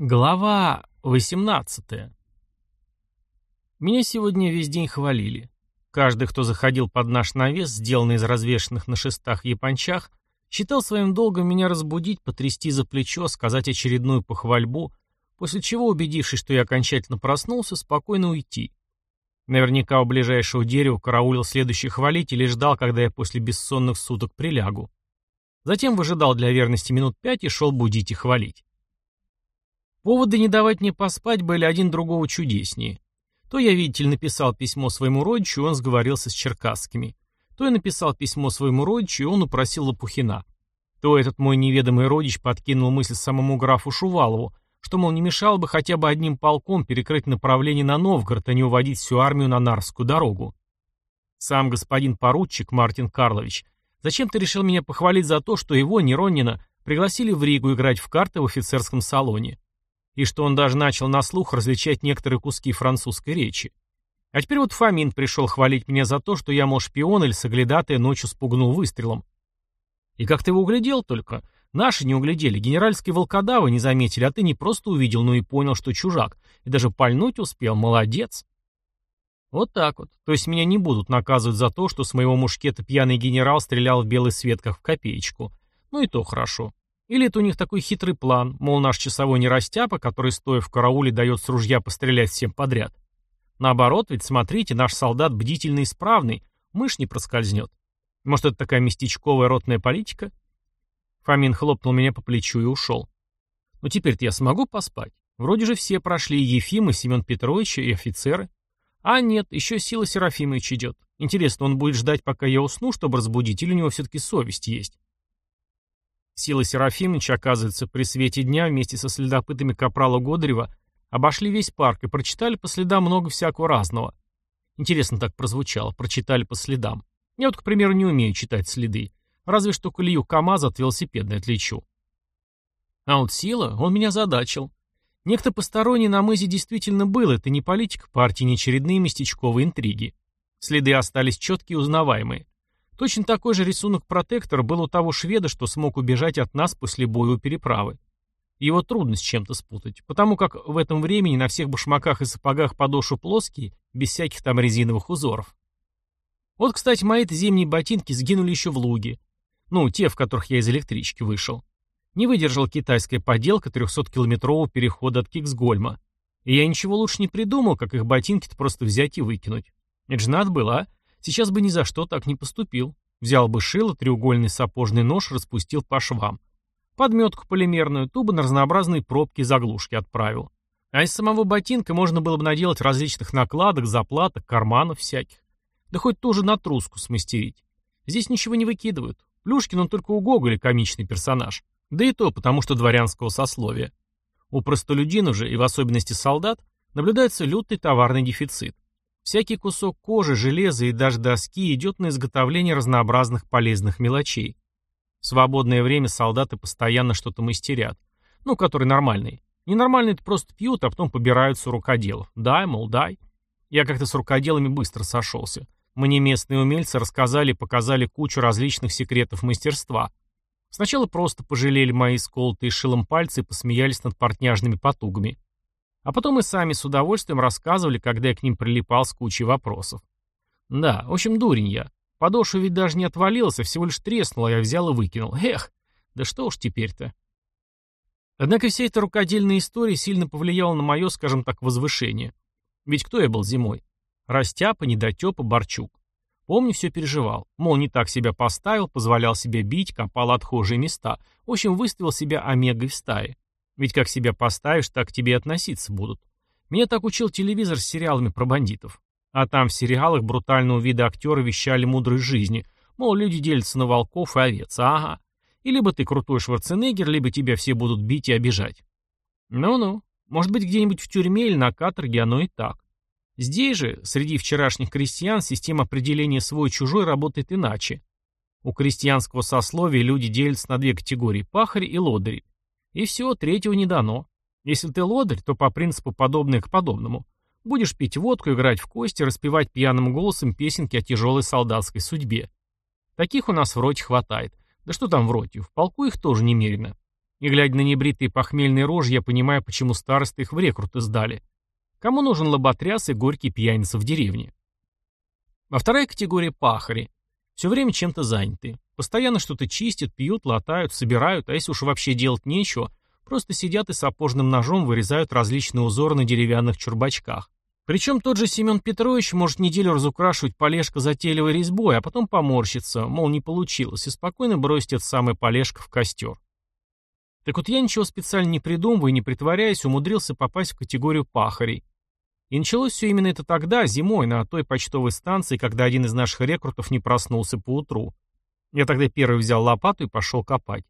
Глава 18 Меня сегодня весь день хвалили. Каждый, кто заходил под наш навес, сделанный из развешанных на шестах япончах, считал своим долгом меня разбудить, потрясти за плечо, сказать очередную похвальбу, после чего, убедившись, что я окончательно проснулся, спокойно уйти. Наверняка у ближайшего дерева караулил следующий хвалитель и ждал, когда я после бессонных суток прилягу. Затем выжидал для верности минут пять и шел будить и хвалить. Поводы не давать мне поспать были один другого чудеснее. То я, видите ли, написал письмо своему родичу, и он сговорился с черкасскими. То я написал письмо своему родичу, и он упросил Лопухина. То этот мой неведомый родич подкинул мысль самому графу Шувалову, что, мол, не мешало бы хотя бы одним полком перекрыть направление на Новгород, а не уводить всю армию на Нарскую дорогу. Сам господин поручик Мартин Карлович зачем-то решил меня похвалить за то, что его, Неронина, пригласили в Ригу играть в карты в офицерском салоне и что он даже начал на слух различать некоторые куски французской речи. А теперь вот Фомин пришел хвалить меня за то, что я, мол, шпион или соглядатая ночью спугнул выстрелом. И как ты его углядел только? Наши не углядели, генеральские волкодавы не заметили, а ты не просто увидел, но и понял, что чужак. И даже пальнуть успел, молодец. Вот так вот. То есть меня не будут наказывать за то, что с моего мушкета пьяный генерал стрелял в белый свет, как в копеечку. Ну и то хорошо. Или это у них такой хитрый план, мол, наш часовой не растяпа, который, стоя в карауле, дает с ружья пострелять всем подряд. Наоборот, ведь смотрите, наш солдат бдительный и исправный, мышь не проскользнет. Может, это такая местечковая ротная политика? Фомин хлопнул меня по плечу и ушел. Ну теперь-то я смогу поспать? Вроде же все прошли, и Ефим, и Семен Петрович, и офицеры. А нет, еще Сила Серафимович идет. Интересно, он будет ждать, пока я усну, чтобы разбудить, или у него все-таки совесть есть? Сила Серафимовича, оказывается, при свете дня вместе со следопытами Капрала Годырева обошли весь парк и прочитали по следам много всякого разного. Интересно так прозвучало, прочитали по следам. Я вот, к примеру, не умею читать следы, разве что колею КамАЗа от велосипедной отличу. А вот Сила, он меня задачил. Некто посторонний на мызе действительно был, это не политика партии, не очередные местечковые интриги. Следы остались четкие и узнаваемые. Точно такой же рисунок протектора был у того шведа, что смог убежать от нас после боя у переправы. Его трудно с чем-то спутать, потому как в этом времени на всех башмаках и сапогах подошвы плоские, без всяких там резиновых узоров. Вот, кстати, мои-то зимние ботинки сгинули еще в луге. Ну, те, в которых я из электрички вышел. Не выдержал китайская поделка 300-километрового перехода от Киксгольма. И я ничего лучше не придумал, как их ботинки-то просто взять и выкинуть. Это же надо было, а? Сейчас бы ни за что так не поступил. Взял бы шило, треугольный сапожный нож распустил по швам. Подметку полимерную, тубы на разнообразные пробки и заглушки отправил. А из самого ботинка можно было бы наделать различных накладок, заплаток, карманов всяких. Да хоть тоже на труску смастерить. Здесь ничего не выкидывают. Плюшкин он только у Гоголя комичный персонаж. Да и то потому, что дворянского сословия. У простолюдинов же, и в особенности солдат, наблюдается лютый товарный дефицит. Всякий кусок кожи, железа и даже доски идет на изготовление разнообразных полезных мелочей. В свободное время солдаты постоянно что-то мастерят. Ну, который нормальный. Ненормальные это просто пьют, а потом побираются рукоделов. Дай, мол, дай. Я как-то с рукоделами быстро сошелся. Мне местные умельцы рассказали и показали кучу различных секретов мастерства. Сначала просто пожалели мои сколотые шилом пальцы и посмеялись над портняжными потугами. А потом и сами с удовольствием рассказывали, когда я к ним прилипал с кучей вопросов. Да, в общем, дурень я. Подошва ведь даже не отвалилась, а всего лишь треснула, я взял и выкинул. Эх, да что уж теперь-то. Однако вся эта рукодельная история сильно повлияла на мое, скажем так, возвышение. Ведь кто я был зимой? Растяпа, недотепа, Борчук. Помню, все переживал. Мол, не так себя поставил, позволял себе бить, копал отхожие места. В общем, выставил себя омегой в стае. Ведь как себя поставишь, так к тебе относиться будут. Меня так учил телевизор с сериалами про бандитов. А там в сериалах брутального вида актеры вещали мудрой жизни. Мол, люди делятся на волков и овец. Ага. И либо ты крутой Шварценеггер, либо тебя все будут бить и обижать. Ну-ну. Может быть, где-нибудь в тюрьме или на каторге оно и так. Здесь же, среди вчерашних крестьян, система определения свой-чужой работает иначе. У крестьянского сословия люди делятся на две категории – пахари и лодыри. И все, третьего не дано. Если ты лодырь, то по принципу подобное к подобному. Будешь пить водку, играть в кости, распевать пьяным голосом песенки о тяжелой солдатской судьбе. Таких у нас в роте хватает. Да что там в роте, в полку их тоже немерено. И глядя на небритые похмельные рожи, я понимаю, почему старосты их в рекруты сдали. Кому нужен лоботряс и горький пьяница в деревне? А вторая категория – пахари. Все время чем-то заняты. Постоянно что-то чистят, пьют, латают, собирают, а если уж вообще делать нечего, просто сидят и сапожным ножом вырезают различные узоры на деревянных чурбачках. Причем тот же Семен Петрович может неделю разукрашивать полежка затейливой резьбой, а потом поморщиться, мол, не получилось, и спокойно бросить это самое полежка в костер. Так вот я ничего специально не придумывая и не притворяясь, умудрился попасть в категорию пахарей. И началось все именно это тогда, зимой, на той почтовой станции, когда один из наших рекрутов не проснулся поутру. Я тогда первый взял лопату и пошел копать.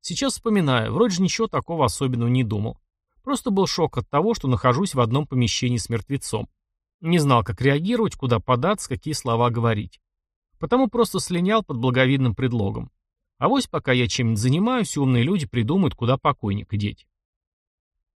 Сейчас вспоминаю, вроде же ничего такого особенного не думал. Просто был шок от того, что нахожусь в одном помещении с мертвецом. Не знал, как реагировать, куда податься, какие слова говорить. Потому просто слинял под благовидным предлогом. А вось пока я чем-нибудь занимаюсь, умные люди придумают, куда покойника деть.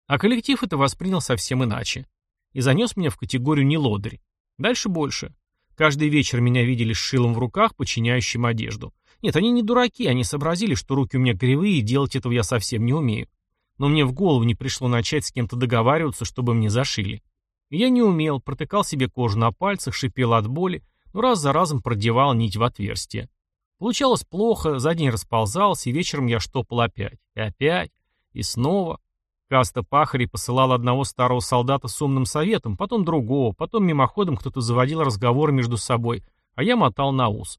А коллектив это воспринял совсем иначе. И занес меня в категорию не лодырь. Дальше больше. Каждый вечер меня видели с шилом в руках, подчиняющим одежду. Нет, они не дураки, они сообразили, что руки у меня кривые, и делать этого я совсем не умею но мне в голову не пришло начать с кем-то договариваться, чтобы мне зашили. я не умел, протыкал себе кожу на пальцах, шипел от боли, но раз за разом продевал нить в отверстие. Получалось плохо, за день расползался, и вечером я штопал опять. И опять. И снова. Каста пахарей посылал одного старого солдата с умным советом, потом другого, потом мимоходом кто-то заводил разговор между собой, а я мотал на ус.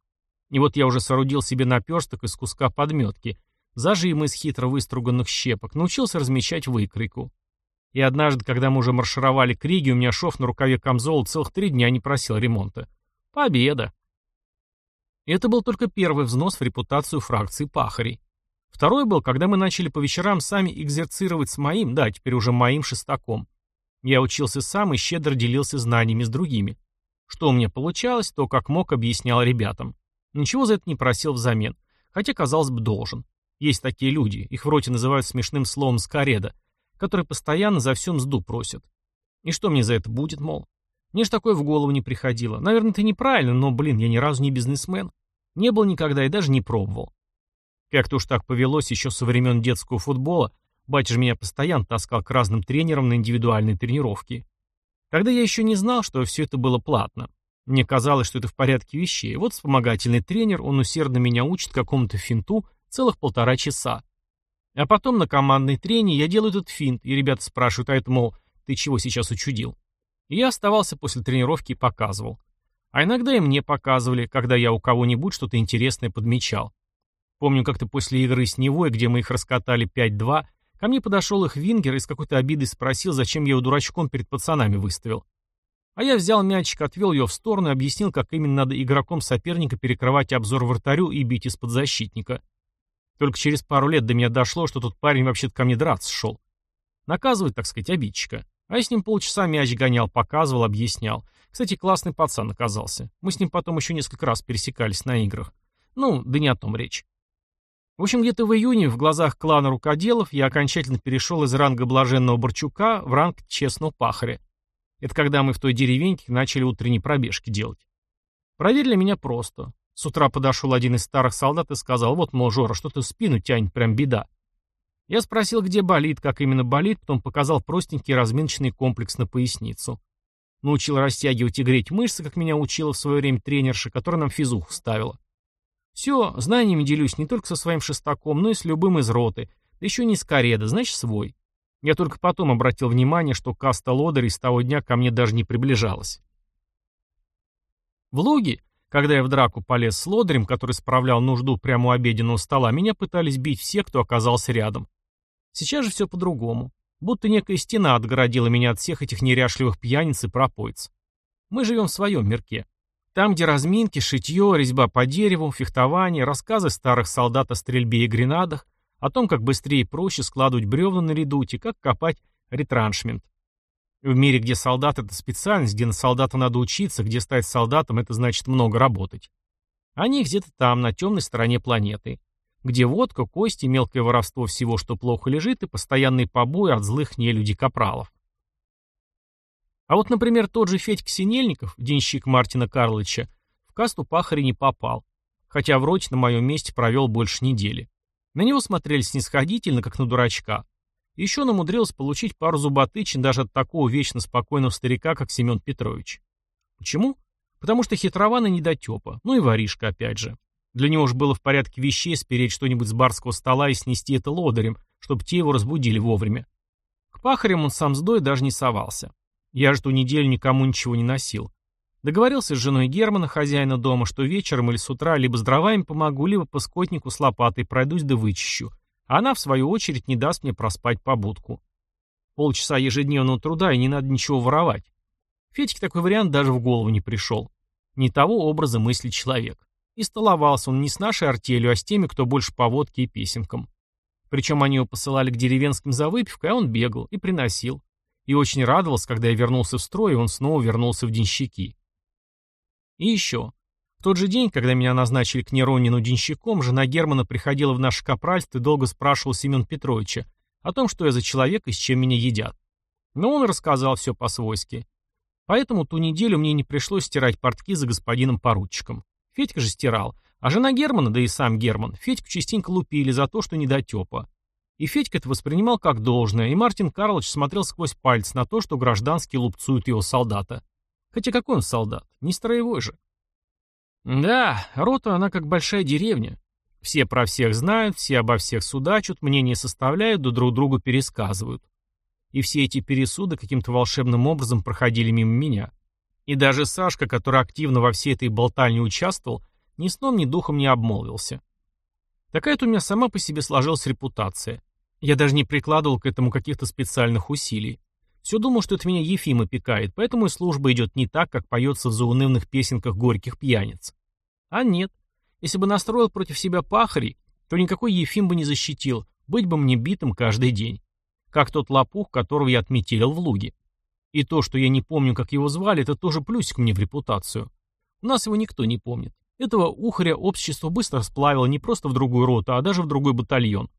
И вот я уже соорудил себе наперсток из куска подметки, зажимы из хитро выструганных щепок, научился размещать выкройку. И однажды, когда мы уже маршировали к Риге, у меня шов на рукаве камзола целых три дня не просил ремонта. Победа! это был только первый взнос в репутацию фракции пахарей. Второй был, когда мы начали по вечерам сами экзерцировать с моим, да, теперь уже моим шестаком. Я учился сам и щедро делился знаниями с другими. Что у меня получалось, то как мог объяснял ребятам. Ничего за это не просил взамен, хотя, казалось бы, должен. Есть такие люди, их в роте называют смешным словом «скореда», которые постоянно за всю мзду просят. И что мне за это будет, мол? Мне ж такое в голову не приходило. Наверное, это неправильно, но, блин, я ни разу не бизнесмен. Не был никогда и даже не пробовал. Как-то уж так повелось еще со времен детского футбола, батя же меня постоянно таскал к разным тренерам на индивидуальные тренировки. Тогда я еще не знал, что все это было платно. Мне казалось, что это в порядке вещей. Вот вспомогательный тренер, он усердно меня учит какому-то финту, Целых полтора часа. А потом на командной трене я делаю этот финт, и ребята спрашивают, а это, мол, ты чего сейчас учудил? И я оставался после тренировки и показывал. А иногда и мне показывали, когда я у кого-нибудь что-то интересное подмечал. Помню, как-то после игры с Невой, где мы их раскатали 5-2, ко мне подошел их вингер и с какой-то обидой спросил, зачем я его дурачком перед пацанами выставил. А я взял мячик, отвел ее в сторону и объяснил, как именно надо игроком соперника перекрывать обзор вратарю и бить из-под защитника. Только через пару лет до меня дошло, что тот парень вообще-то ко мне драться шел. Наказывать, так сказать, обидчика. А я с ним полчаса мяч гонял, показывал, объяснял. Кстати, классный пацан оказался. Мы с ним потом еще несколько раз пересекались на играх. Ну, да не о том речь. В общем, где-то в июне в глазах клана рукоделов я окончательно перешел из ранга блаженного Борчука в ранг честного пахаря. Это когда мы в той деревеньке начали утренние пробежки делать. Проверили меня просто. С утра подошел один из старых солдат и сказал, вот, мол, Жора, что-то спину тянет, прям беда. Я спросил, где болит, как именно болит, потом показал простенький разминочный комплекс на поясницу. Научил растягивать и греть мышцы, как меня учила в свое время тренерша, которая нам физуху ставила. Все, знаниями делюсь не только со своим шестаком, но и с любым из роты, да еще не с кареда, значит свой. Я только потом обратил внимание, что каста лодырей с того дня ко мне даже не приближалась. В луге когда я в драку полез с лодырем, который справлял нужду прямо у обеденного стола, меня пытались бить все, кто оказался рядом. Сейчас же все по-другому. Будто некая стена отгородила меня от всех этих неряшливых пьяниц и пропоиц. Мы живем в своем мирке. Там, где разминки, шитье, резьба по дереву, фехтование, рассказы старых солдат о стрельбе и гренадах, о том, как быстрее и проще складывать бревна на редуте, как копать ретраншмент. В мире, где солдат — это специальность, где на солдата надо учиться, где стать солдатом — это значит много работать. Они где-то там, на темной стороне планеты, где водка, кости, мелкое воровство всего, что плохо лежит, и постоянные побои от злых нелюдей-капралов. А вот, например, тот же Федька Синельников, денщик Мартина Карловича, в касту пахаря не попал, хотя в роте на моем месте провел больше недели. На него смотрели снисходительно, как на дурачка. Еще он умудрился получить пару зуботычин даже от такого вечно спокойного старика, как Семен Петрович. Почему? Потому что хитрован и недотепа, ну и воришка опять же. Для него уж было в порядке вещей спереть что-нибудь с барского стола и снести это лодырем, чтобы те его разбудили вовремя. К пахарям он сам с дой даже не совался. Я же ту неделю никому ничего не носил. Договорился с женой Германа, хозяина дома, что вечером или с утра либо с дровами помогу, либо по скотнику с лопатой пройдусь да вычищу. А она, в свою очередь, не даст мне проспать побудку. Полчаса ежедневного труда, и не надо ничего воровать. Федьке такой вариант даже в голову не пришел. Не того образа мысли человек. И столовался он не с нашей артелью, а с теми, кто больше по водке и песенкам. Причем они его посылали к деревенским за выпивкой, а он бегал и приносил. И очень радовался, когда я вернулся в строй, и он снова вернулся в денщики. И еще. В тот же день, когда меня назначили к Неронину денщиком, жена Германа приходила в наше капральство и долго спрашивала Семен Петровича о том, что я за человек и с чем меня едят. Но он рассказал все по-свойски. Поэтому ту неделю мне не пришлось стирать портки за господином поручиком. Федька же стирал. А жена Германа, да и сам Герман, Федьку частенько лупили за то, что недотепа. И Федька это воспринимал как должное, и Мартин Карлович смотрел сквозь пальцы на то, что гражданские лупцуют его солдата. Хотя какой он солдат? Не строевой же. Да, рота она как большая деревня. Все про всех знают, все обо всех судачат, мнения составляют, да друг другу пересказывают. И все эти пересуды каким-то волшебным образом проходили мимо меня. И даже Сашка, который активно во всей этой болтальне участвовал, ни сном, ни духом не обмолвился. Такая-то у меня сама по себе сложилась репутация. Я даже не прикладывал к этому каких-то специальных усилий. Все думал, что это меня Ефим опекает, поэтому и служба идет не так, как поется в заунывных песенках горьких пьяниц. А нет. Если бы настроил против себя пахарей, то никакой Ефим бы не защитил, быть бы мне битым каждый день. Как тот лопух, которого я отметелил в луге. И то, что я не помню, как его звали, это тоже плюсик мне в репутацию. У нас его никто не помнит. Этого ухаря общество быстро сплавило не просто в другую роту, а даже в другой батальон,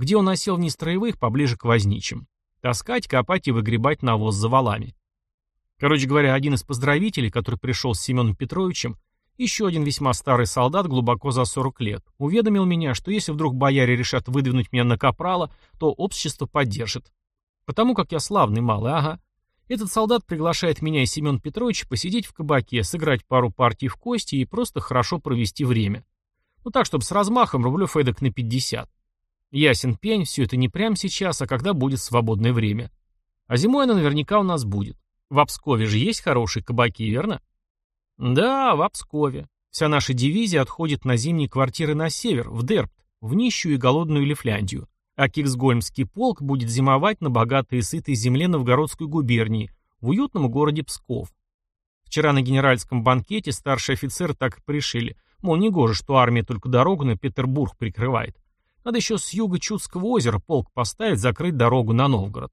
где он осел вне строевых, поближе к возничим. Таскать, копать и выгребать навоз за валами. Короче говоря, один из поздравителей, который пришел с Семеном Петровичем, еще один весьма старый солдат, глубоко за 40 лет, уведомил меня, что если вдруг бояре решат выдвинуть меня на капрала, то общество поддержит. Потому как я славный малый, ага. Этот солдат приглашает меня и Семен Петрович посидеть в кабаке, сыграть пару партий в кости и просто хорошо провести время. Ну так, чтобы с размахом рублев эдак на 50. Ясен пень, все это не прямо сейчас, а когда будет свободное время. А зимой оно наверняка у нас будет. В Обскове же есть хорошие кабаки, верно? Да, в Обскове. Вся наша дивизия отходит на зимние квартиры на север, в Дерпт, в нищую и голодную Лифляндию а Киксгольмский полк будет зимовать на богатой и сытой земле Новгородской губернии, в уютном городе Псков. Вчера на генеральском банкете старшие офицеры так и пришили, мол, не гоже, что армия только дорогу на Петербург прикрывает. Надо еще с юга Чудского озера полк поставить, закрыть дорогу на Новгород.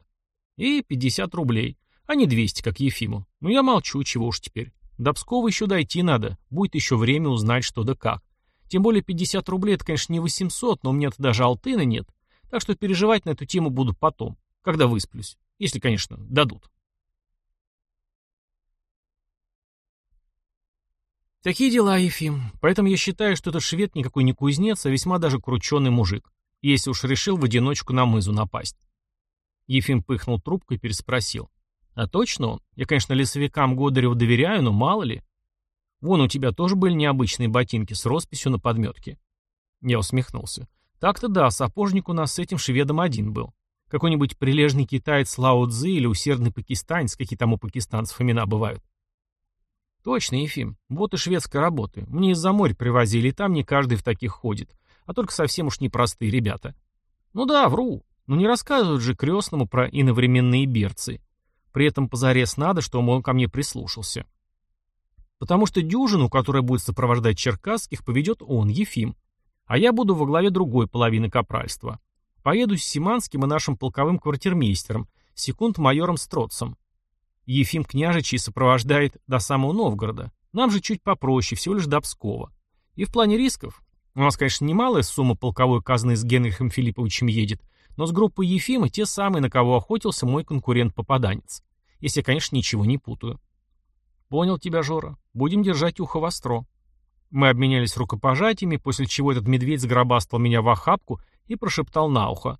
И 50 рублей, а не 200, как Ефиму. Ну я молчу, чего уж теперь. До Пскова еще дойти надо, будет еще время узнать что да как. Тем более 50 рублей это, конечно, не 800, но у меня-то даже алтына нет. Так что переживать на эту тему буду потом, когда высплюсь. Если, конечно, дадут. Такие дела, Ефим. Поэтому я считаю, что этот швед никакой не кузнец, а весьма даже крученый мужик, если уж решил в одиночку на мызу напасть. Ефим пыхнул трубкой и переспросил. А точно он? Я, конечно, лесовикам Годареву доверяю, но мало ли. Вон у тебя тоже были необычные ботинки с росписью на подметке. Я усмехнулся. Так-то да, сапожник у нас с этим шведом один был. Какой-нибудь прилежный китаец Лао Цзи или усердный пакистанец, какие там у пакистанцев имена бывают. Точно, Ефим, вот и шведская работа. Мне из-за моря привозили, и там не каждый в таких ходит. А только совсем уж непростые ребята. Ну да, вру. Но не рассказывают же крестному про иновременные берцы. При этом позарез надо, чтобы он ко мне прислушался. Потому что дюжину, которая будет сопровождать черкасских, поведет он, Ефим. А я буду во главе другой половины капральства. Поеду с Симанским и нашим полковым квартирмейстером, секунд-майором Строцем. Ефим Княжичий сопровождает до самого Новгорода. Нам же чуть попроще, всего лишь до Пскова. И в плане рисков, у нас, конечно, немалая сумма полковой казны с Генрихом Филипповичем едет, но с группой Ефима те самые, на кого охотился мой конкурент-попаданец. Если я, конечно, ничего не путаю. Понял тебя, Жора. Будем держать ухо востро. Мы обменялись рукопожатиями, после чего этот медведь сгробастал меня в охапку и прошептал на ухо.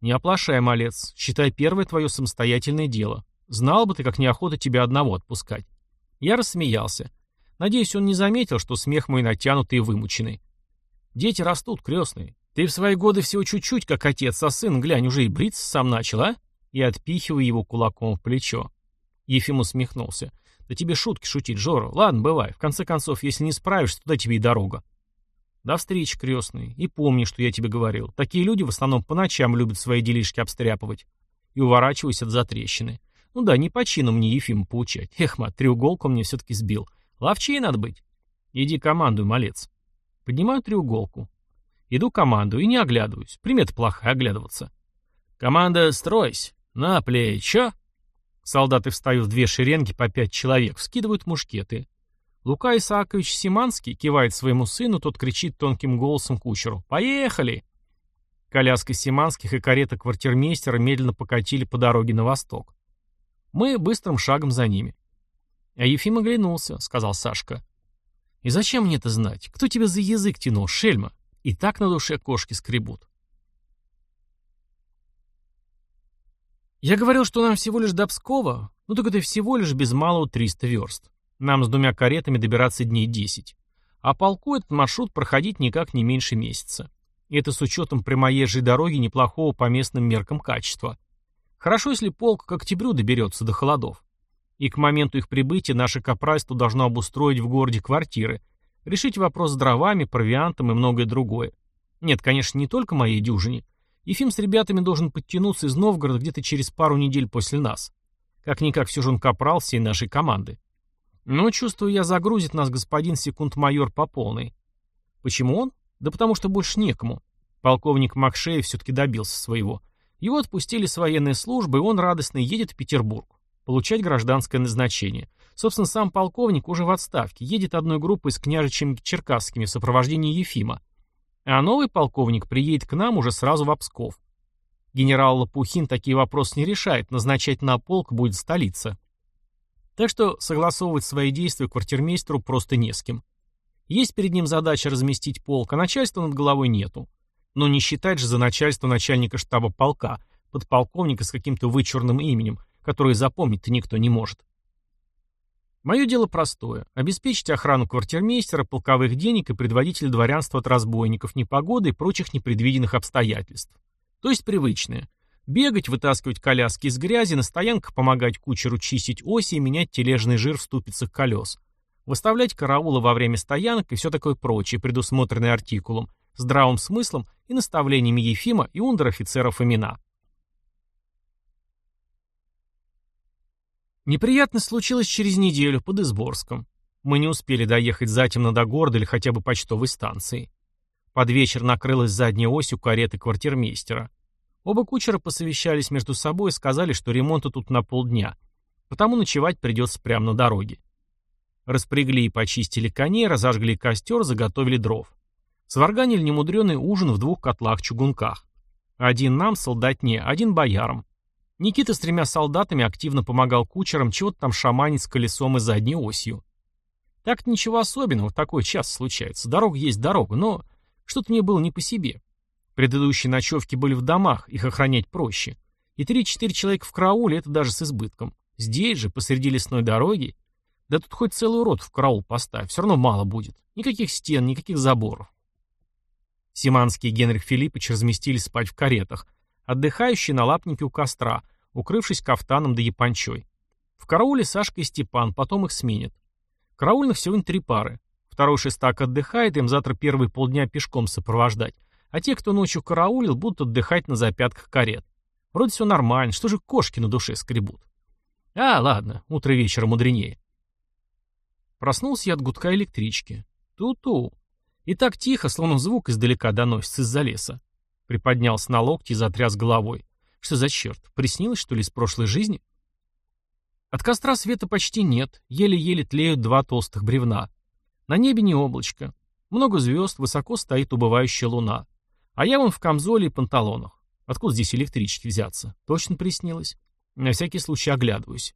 «Не оплошай, малец, считай первое твое самостоятельное дело. Знал бы ты, как неохота тебя одного отпускать». Я рассмеялся. Надеюсь, он не заметил, что смех мой натянутый и вымученный. «Дети растут, крестные. Ты в свои годы всего чуть-чуть, как отец, а сын, глянь, уже и бриться сам начал, а?» И отпихиваю его кулаком в плечо. Ефим усмехнулся. «Да тебе шутки шутить, Жора. Ладно, бывай. В конце концов, если не справишься, туда тебе и дорога». «До встречи, крестный. И помни, что я тебе говорил. Такие люди в основном по ночам любят свои делишки обстряпывать. И уворачивайся от затрещины. Ну да, не по чину мне Ефима поучать. Эх, мать, треуголку мне все-таки сбил. Ловчей надо быть. Иди командуй, малец». Поднимаю треуголку. Иду команду и не оглядываюсь. Примета плохая оглядываться. «Команда, стройсь! На плечо!» Солдаты встают в две шеренги по пять человек, вскидывают мушкеты. Лука Исаакович Симанский кивает своему сыну, тот кричит тонким голосом кучеру «Поехали!». Коляска Симанских и карета квартирмейстера медленно покатили по дороге на восток. Мы быстрым шагом за ними. А Ефим оглянулся, сказал Сашка. «И зачем мне это знать? Кто тебя за язык тянул, шельма? И так на душе кошки скребут». Я говорил, что нам всего лишь до Пскова, ну так это всего лишь без малого 300 верст. Нам с двумя каретами добираться дней 10. А полку этот маршрут проходить никак не меньше месяца. И это с учетом прямоезжей дороги неплохого по местным меркам качества. Хорошо, если полк к октябрю доберется до холодов. И к моменту их прибытия наше капральство должно обустроить в городе квартиры, решить вопрос с дровами, провиантом и многое другое. Нет, конечно, не только моей дюжине – Ефим с ребятами должен подтянуться из Новгорода где-то через пару недель после нас. Как-никак все же он капрал всей нашей команды. Но, чувствую я, загрузит нас господин секунд-майор по полной. Почему он? Да потому что больше некому. Полковник Макшеев все-таки добился своего. Его отпустили с военной службы, и он радостно едет в Петербург. Получать гражданское назначение. Собственно, сам полковник уже в отставке. Едет одной группой с княжичами Черкасскими в сопровождении Ефима. А новый полковник приедет к нам уже сразу в Псков. Генерал Лопухин такие вопросы не решает, назначать на полк будет столица. Так что согласовывать свои действия квартирмейстеру просто не с кем. Есть перед ним задача разместить полк, а начальства над головой нету. Но не считать же за начальство начальника штаба полка, подполковника с каким-то вычурным именем, который запомнить-то никто не может. Мое дело простое – обеспечить охрану квартирмейстера, полковых денег и предводителя дворянства от разбойников, непогоды и прочих непредвиденных обстоятельств. То есть привычное. Бегать, вытаскивать коляски из грязи, на стоянках помогать кучеру чистить оси и менять тележный жир в ступицах колес. Выставлять караулы во время стоянок и все такое прочее, предусмотренное артикулом, здравым смыслом и наставлениями Ефима и ундер-офицеров имена. Неприятность случилась через неделю под Изборском. Мы не успели доехать затемно до города или хотя бы почтовой станции. Под вечер накрылась задняя ось у кареты квартирмейстера. Оба кучера посовещались между собой и сказали, что ремонта тут на полдня, потому ночевать придется прямо на дороге. Распрягли и почистили коней, разожгли костер, заготовили дров. Сварганили немудреный ужин в двух котлах-чугунках. Один нам, солдатне, один боярам. Никита с тремя солдатами активно помогал кучерам чего-то там шаманить с колесом и задней осью. Так ничего особенного, такой час случается. Дорога есть дорога, но что-то мне было не по себе. Предыдущие ночевки были в домах, их охранять проще. И три-четыре человека в карауле — это даже с избытком. Здесь же, посреди лесной дороги, да тут хоть целый рот в караул поставь, все равно мало будет. Никаких стен, никаких заборов. Симанский и Генрих Филиппович разместились спать в каретах, Отдыхающие на лапнике у костра, укрывшись кафтаном да япончой. В карауле Сашка и Степан, потом их сменят. Караульных сегодня три пары. Второй шестак отдыхает, им завтра первые полдня пешком сопровождать. А те, кто ночью караулил, будут отдыхать на запятках карет. Вроде все нормально, что же кошки на душе скребут? А, ладно, утро вечера мудренее. Проснулся я от гудка электрички. Ту-ту. И так тихо, словно звук издалека доносится из-за леса. Приподнялся на локти и затряс головой. Что за черт? Приснилось, что ли, из прошлой жизни? От костра света почти нет, еле-еле тлеют два толстых бревна. На небе не облачко. Много звезд, высоко стоит убывающая луна. А я вон в камзоле и панталонах. Откуда здесь электрички взяться? Точно приснилось. На всякий случай оглядываюсь.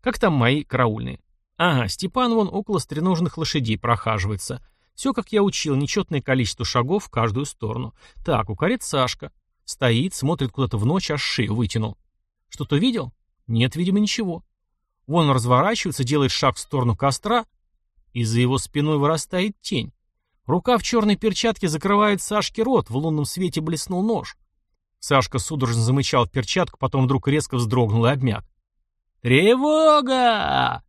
Как там мои караульные? Ага, Степан вон около стреножных лошадей прохаживается. Все, как я учил, нечетное количество шагов в каждую сторону. Так, у карет Сашка. Стоит, смотрит куда-то в ночь, аж шею вытянул. Что-то видел? Нет, видимо, ничего. Вон он разворачивается, делает шаг в сторону костра, и за его спиной вырастает тень. Рука в черной перчатке закрывает Сашке рот, в лунном свете блеснул нож. Сашка судорожно замычал в перчатку, потом вдруг резко вздрогнул и обмяк. «Тревога!»